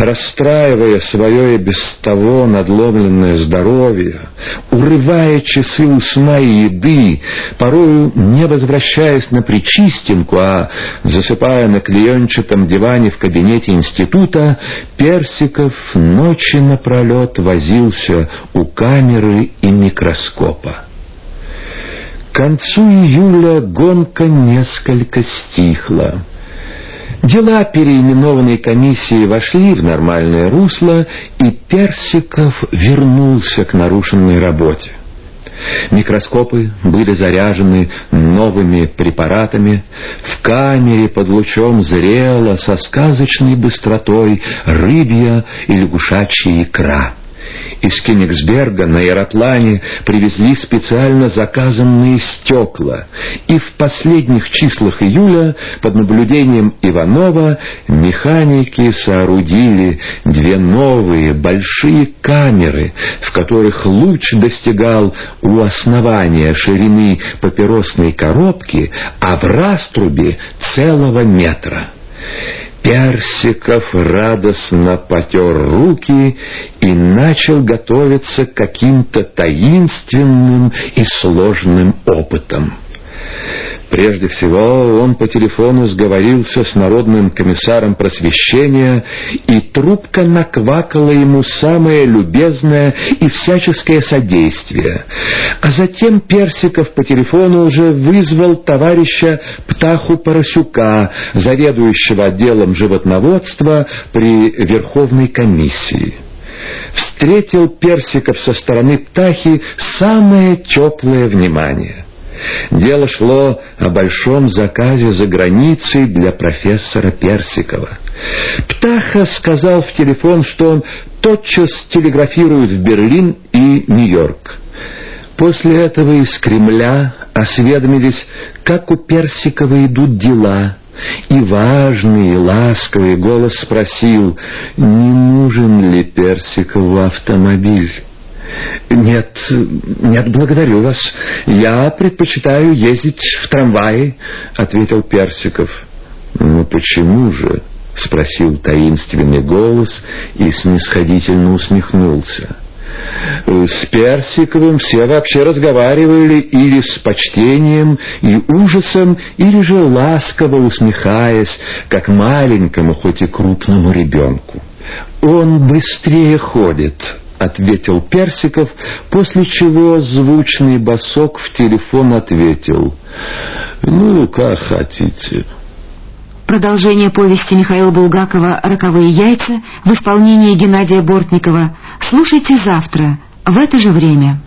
расстраивая свое и без того надломленное здоровье, урывая часы у сна и еды, порою не возвращаясь на причистинку, а засыпая на клеенчатом диване в кабинете института, Персиков ночи напролет возился у камеры и микроскопа. К концу июля гонка несколько стихла. Дела переименованной комиссии вошли в нормальное русло, и Персиков вернулся к нарушенной работе. Микроскопы были заряжены новыми препаратами. В камере под лучом зрела со сказочной быстротой рыбья и лягушачья икра. Из Кенигсберга на аэроплане привезли специально заказанные стекла, и в последних числах июля под наблюдением Иванова механики соорудили две новые большие камеры, в которых луч достигал у основания ширины папиросной коробки, а в раструбе целого метра. Персиков радостно потер руки и начал готовиться к каким-то таинственным и сложным опытам. Прежде всего он по телефону сговорился с народным комиссаром просвещения, и трубка наквакала ему самое любезное и всяческое содействие. А затем Персиков по телефону уже вызвал товарища Птаху Поросюка, заведующего отделом животноводства при Верховной комиссии встретил Персиков со стороны Птахи самое теплое внимание. Дело шло о большом заказе за границей для профессора Персикова. Птаха сказал в телефон, что он тотчас телеграфирует в Берлин и Нью-Йорк. После этого из Кремля осведомились, как у Персикова идут дела, и важный и ласковый голос спросил, не нужен ли Персикову автомобиль. «Нет, нет, благодарю вас. Я предпочитаю ездить в трамвае», — ответил Персиков. «Ну почему же?» — спросил таинственный голос и снисходительно усмехнулся. С Персиковым все вообще разговаривали или с почтением и ужасом, или же ласково усмехаясь, как маленькому, хоть и крупному ребенку. «Он быстрее ходит», ответил Персиков, после чего звучный босок в телефон ответил. «Ну, как хотите». Продолжение повести Михаила Булгакова «Роковые яйца» в исполнении Геннадия Бортникова слушайте завтра в это же время.